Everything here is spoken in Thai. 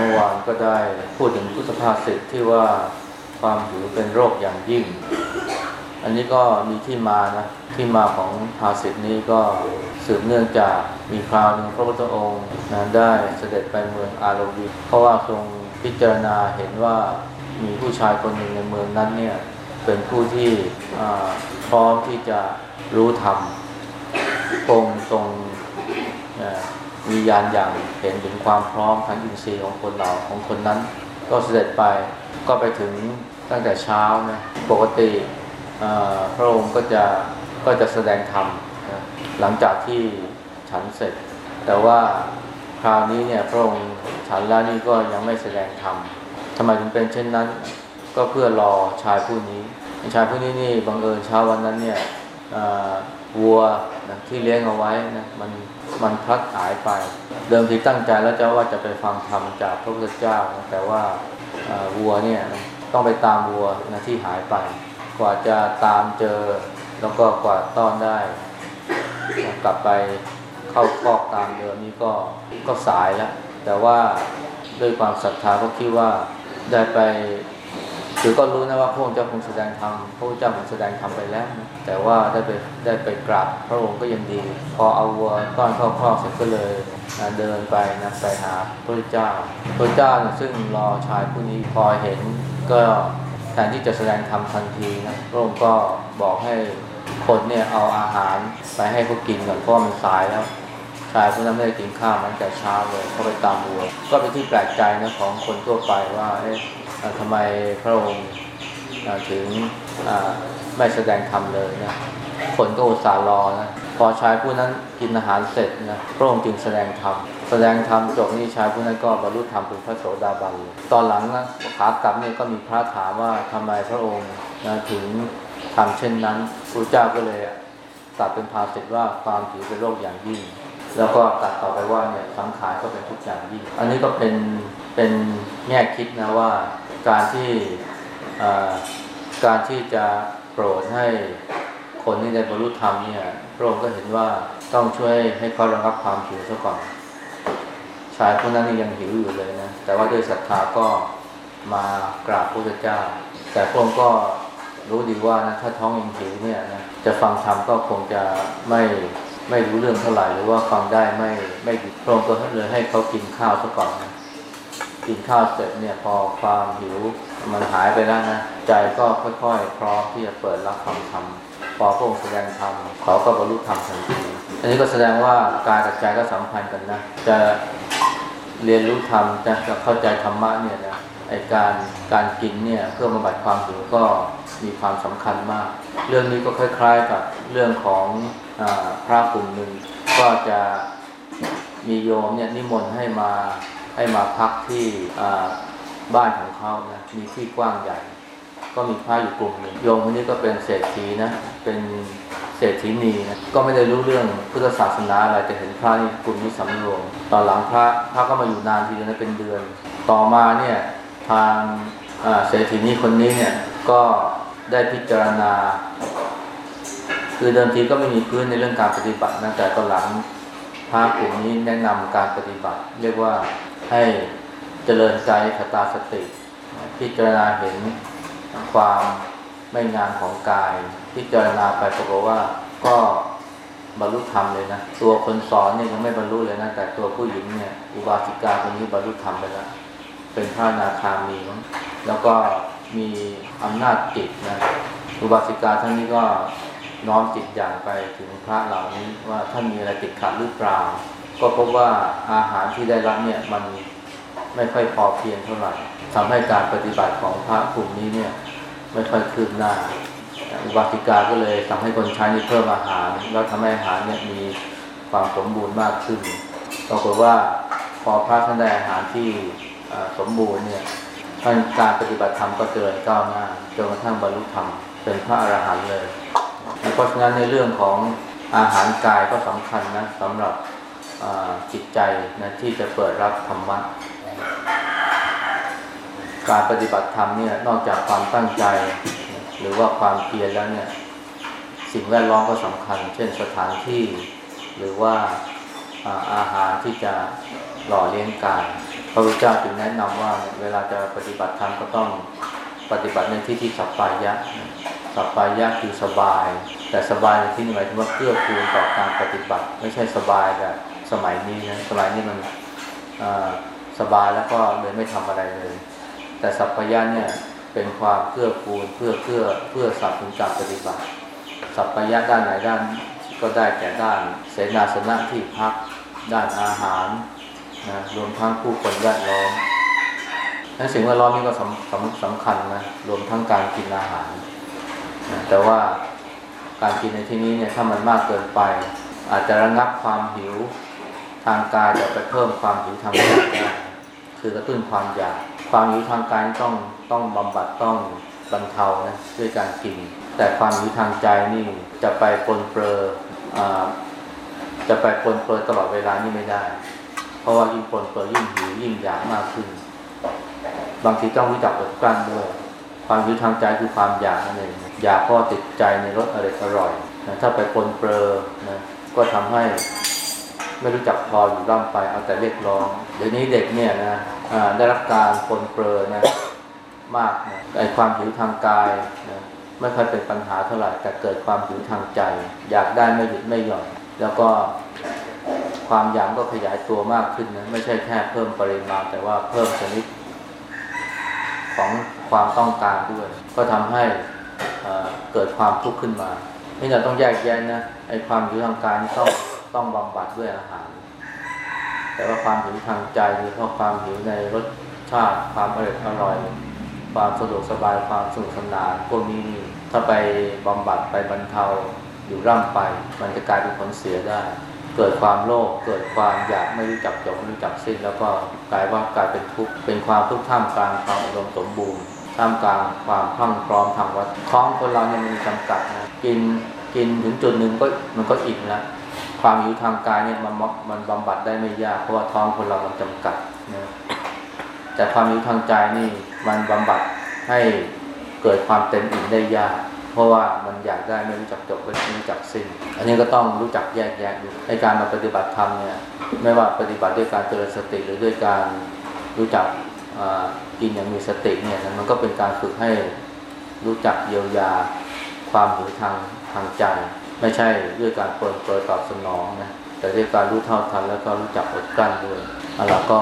เมื่อวานก็ได้พูดถึงพุทธภาษิตที่ว่าความหิวเป็นโรคอย่างยิ่ง อันนี้ก็มีที่มานะที่มาของภาษิตนี้ก็สืบเนื่องจากมีคราวหนึ่งพระพุทธองค์นะได้เสด็จไปเมืองอารวีเพราะว่าทรงพิจารณาเห็นว่ามีผู้ชายคนหนึ่งในเมืองนั้นเนี่ยเป็นผู้ที่พร้อมที่จะรู้ธรรมพรงทรง มียานอย่างเห็นถึงความพร้อมทางอินทรีย์ของคนเราของคนนั้น ก็เสด็จไปก็ไปถึงตั้งแต่เช้านะปกติพระองค์ก็จะก็จะแสดงธรรมนะหลังจากที่ฉันเสร็จ แต่ว่าคราวนี้เนี่ยพระองค์ฉันแล้วนี่ก็ยังไม่แสดงธรรมทำไมถึงเป็นเช่นนั้น ก็เพื่อรอชายผู้นี้ชายผู้นี้นี่บังเอิญเช้าวันนั้นเนี่ย วัวนะที่เลี้ยงเอาไว้นะมันมันพลัดหายไป เดิมทีตั้งใจแล้วจะว่าจะไปฟังธรรมจากพระพุทธเจ้านะแต่ว่าวัวเนี่ยต้องไปตามวัวนะที่หายไป กว่าจะตามเจอแล้วก็กว่าต้อนได้ กลับไปเข้าคอกตามเดิมนี่ก็ก็สายแล้ว แต่ว่าด้วยความศรัทธาก็คิดว่าได้ไป คือก็รู้นะว่าพระองค์เจ้าคงแสดงธรรมพระเจ้าคงแสดงธรรมไปแล้วนะแต่ว่าได้ไปได้ไปกราบพระองค์ก็ยังดี พอเอาวัวต้อนเข้าครอกเสร็จก็เลยนะเดินไปนะไปหาพระเจ้าพระเจ้าเนี่ยซึ่งรอชายผู้นี้พอเห็น ก็แทนที่จะแสดงธรรมทันทีนะพระองค์ก็บอกให้คนเนี่ยเอาอาหารไปให้เขากินก่อนเพราะว่ามันสายแล้วชายผู้นั้นไม่ได้กินข้าวมันแต่เช้าเลยเขาไปตามวัว ก็เป็นที่แปลกใจนะของคนทั่วไปว่าเอ๊ะ ทำไมพระองค์ถึงไม่แสดงธรรมเลยนะคนก็อุตส่าห์รอนะพอชายผู้นั้นกินอาหารเสร็จนะพระองค์จึงแสดงธรรมแสดงธรรมจบนี่ชายผู้นั้นก็บรรลุธรรมเป็นพระโสดาบันเลยตอนหลังนะขากลับเนี่ยก็มีพระถามว่าทำไมพระองค์นะถึงทำเช่นนั้นพระเจ้าก็เลยตรัสเป็นภาษิตว่าความผิวเป็นโรคอย่างยิ่ง แล้วก็ตัดต่อไปว่าเนี่ยสังขารก็เป็นทุกอย่างยิ่ง อันนี้ก็เป็นเป็นแง่คิดนะว่าการที่อ่อการที่จะโปรดให้คนที่ได้บรรลุธรรมเนี่ยพระองค์ก็เห็นว่าต้องช่วยให้เขาระงับความหิวซะก่อน ชายคนนั้นนี่ยังหิวอยู่เลยนะ แต่ว่าด้วยศรัทธาก็มากราบพระพุทธเจ้า แต่พระองค์ก็รู้ดีว่านะถ้าท้องยังหิวเนี่ยนะจะฟังธรรมก็คงจะไม่ ไม่รู้เรื่องเท่าไหร่หรือว่าฟังได้ไม่ไม่ดีพระองค์ก็เลยให้เขากินข้าวซะก่อนนะกินข้าวเสร็จเนี่ยพอความหิวมันหายไปแล้วนะใจก็ค่อยๆ พร้อมที่จะเปิดรับฟังธรรมพอพระองค์แสดงธรรมเขาก็บรรลุธรรมทันทีอันนี้ก็แสดงว่ากายกับใจก็สัมพันธ์กันนะจะเรียนรู้ธรรมจะจะเข้าใจธรรมะเนี่ยนะไอการการกินเนี่ยเพื่อบำบัดความหิวก็มีความสำคัญมาก เรื่องนี้ก็คล้าย ๆ กับเรื่องของอา ระกลุ่มหนึ่งก็จะมีโยมเนี่ยนิมนต์ให้มาให้มาพักที่บ้านของเขานะมีที่กว้างใหญ่ ก็มีพระอยู่กลุ่มหนึ่งโยมคนนี้ก็เป็นเศรษฐีนะเป็นเศรษฐีนีนะก็ไม่ได้รู้เรื่องพุทธศาสนาอะไรแต่เห็นพระนี่กลุ่มนี้สำรวมตอนหลังพระพระก็มาอยู่นานทีเดียวนะเป็นเดือน ต่อมาเนี่ยทางเศรษฐีนีคนนี้เนี่ยก็ได้พิจารณา คือเดิมทีก็ไม่มีพื้นในเรื่องการปฏิบัตินะแต่ตอนหลังพระกลุ่มนี้แนะนำการปฏิบัติ เรียกว่าให้เจริญใจคตาสติ พิจารณาเห็นความไม่งามของกาย พิจารณาไปปรากฏว่าก็บรรลุธรรมเลยนะ ตัวคนสอนเนี่ยยังไม่บรรลุเลยนะ แต่ตัวผู้หญิงเนี่ยอุบาสิกาคนนี้บรรลุธรรมไปแล้วเป็นพระนาคามีแล้วก็มีอำนาจจิตนะอุบาสิกาท่านนี้ก็ น้อมจิตอย่างไปถึงพระเหล่านี้ว่าท่านมีอะไรติดขัดหรือเปล่า ก็พบว่าอาหารที่ได้รับเนี่ยมันไม่ค่อยพอเพียงเท่าไหร่ทำให้การปฏิบัติของพระกลุ่มนี้เนี่ยไม่ค่อยคืบหน้า อุบาสิกาก็เลยทำให้คนใช้นี่เพิ่มอาหาร แล้วทำให้อาหารเนี่ยมีความสมบูรณ์มากขึ้นปรากฏว่าพอพระท่านได้อาหารที่สมบูรณ์เนี่ยท่านการปฏิบัติธรรมก็เจริญก้าวหน้าจนกระทั่งบรรลุธรรมเป็นพระอรหันต์เลย เพราะฉะนั้นในเรื่องของอาหารกายก็สำคัญนะสำหรับจิตใจนะที่จะเปิดรับธรรมะการปฏิบัติธรรมเนี่ยนอกจากความตั้งใจ หรือว่าความเพียรแล้วเนี่ยสิ่งแวดล้อมก็สำคัญ เช่นสถานที่ หรือว่าอ่าอาหารที่จะหล่อเลี้ยงกายพระพุทธเจ้าจึงแนะนำว่าเวลาจะปฏิบัติธรรมก็ต้องปฏิบัติในที่ที่สัปปายะ สัปปายะคือสบาย แต่สบายในที่นี้หมายถึงว่าเพื่อคูณต่อการปฏิบัติ ไม่ใช่สบายแบบสมัยนี้นะสมัยนี้มันสบายแล้วก็เลยไม่ทำอะไรเลย แต่สัพพยะเนี่ยเป็นความเพื่อคูณเพื่อเพื่อเพื่อสับถึงการปฏิบัติ สัพพยะด้านไหนด้านก็ได้แก่ด้านเสนาสนะที่พักด้านอาหารนะรวมทั้งผู้คนแวดล้อมนั้นสิ่งแวดล้อมนี่ก็สำสำสำคัญนะรวมทั้งการกินอาหาร แต่ว่าการกินในที่นี้เนี่ยถ้ามันมากเกินไป อาจจะระงับความหิวทางกายแต่ไปเพิ่มความหิวทางใจได้คือกระตุ้นความอยาก ความหิวทางกายต้องต้องบำบัดต้องบรรเทานะด้วยการกิน แต่ความหิวทางใจนี่จะไปปนเปื้อจะไปปนเปื้อตลอดเวลานี่ไม่ได้ เพราะว่ายิ่งปนเปื้อยิ่งหิวยิ่งอยากมากขึ้น บางทีต้องรู้จักอดกลั้นด้วย ความหิวทางใจคือความอยากนั่นเองอยากพราะติดใจในรสอร่อยอร่อยนะถ้าไปปนเปื้อนะก็ทำให้ไม่รู้จักพออยู่ร่ำไปเอาแต่เรียกร้อง เดี๋ยวนี้เด็กเนี่ยนะได้รับการปนเปื้อนะมากนะไอความหิวทางกายนะไม่ค่อยเป็นปัญหาเท่าไหร่แต่เกิดความหิวทางใจ อยากได้ไม่หยุดไม่หย่อนแล้วก็ความอยากก็ขยายตัวมากขึ้นนะไม่ใช่แค่เพิ่มปริมาณ แต่ว่าเพิ่มชนิด ของความต้องการด้วย ก็ทำให้เกิดความทุกข์ขึ้นมานี่เราต้องแยกแยะนะไอ้ความหิวทางกายนี่ต้องต้องบำบัดด้วยอาหาร แต่ว่าความหิวทางใจนี่เพราะความหิวในรสชาติความอร่อยอร่อยความสะดวกสบายความสนุกสนานพวกนี้ถ้าไปบำบัดไปบรรเทาอยู่ร่ำไป มันจะกลายเป็นผลเสียได้ เกิดความโลภเกิดความอยากไม่รู้จักจบไม่รู้จักสิ้น แล้วก็กลายว่ากลายเป็นทุกข์เป็นความทุกข์ท่ามกลางความอุดมสมบูรณ์ท่ามกลางความพรั่งพร้อมทางวัดท้องคนเราเนี่ยมันมีจำกัดนะกินกินถึงจุดหนึ่งก็มันก็อิ่มแล้วความหิวทางกายเนี่ยมันมันบำบัดได้ไม่ยากเพราะว่าท้องคนเรามันจำกัดนะแต่ความหิวทางใจนี่มันบำบัดให้เกิดความเต็มอิ่มได้ยาก เพราะว่ามันอยากได้ไม่รู้จักจบไม่รู้จักสิ้น อันนี้ก็ต้องรู้จักแยกแยะดูในการมาปฏิบัติธรรมเนี่ยไม่ว่าปฏิบัติด้วยการเจริญสติหรือด้วยการรู้จักกินอย่างมีสติเนี่ยมันก็เป็นการฝึกให้รู้จักเยียวยาความหิวทางทางใจ ไม่ใช่ด้วยการเปลนเปลือยตอบสนองนะแต่ด้วยการรู้เท่าทันแล้วก็รู้จักอดกลั้นด้วยแล้วก็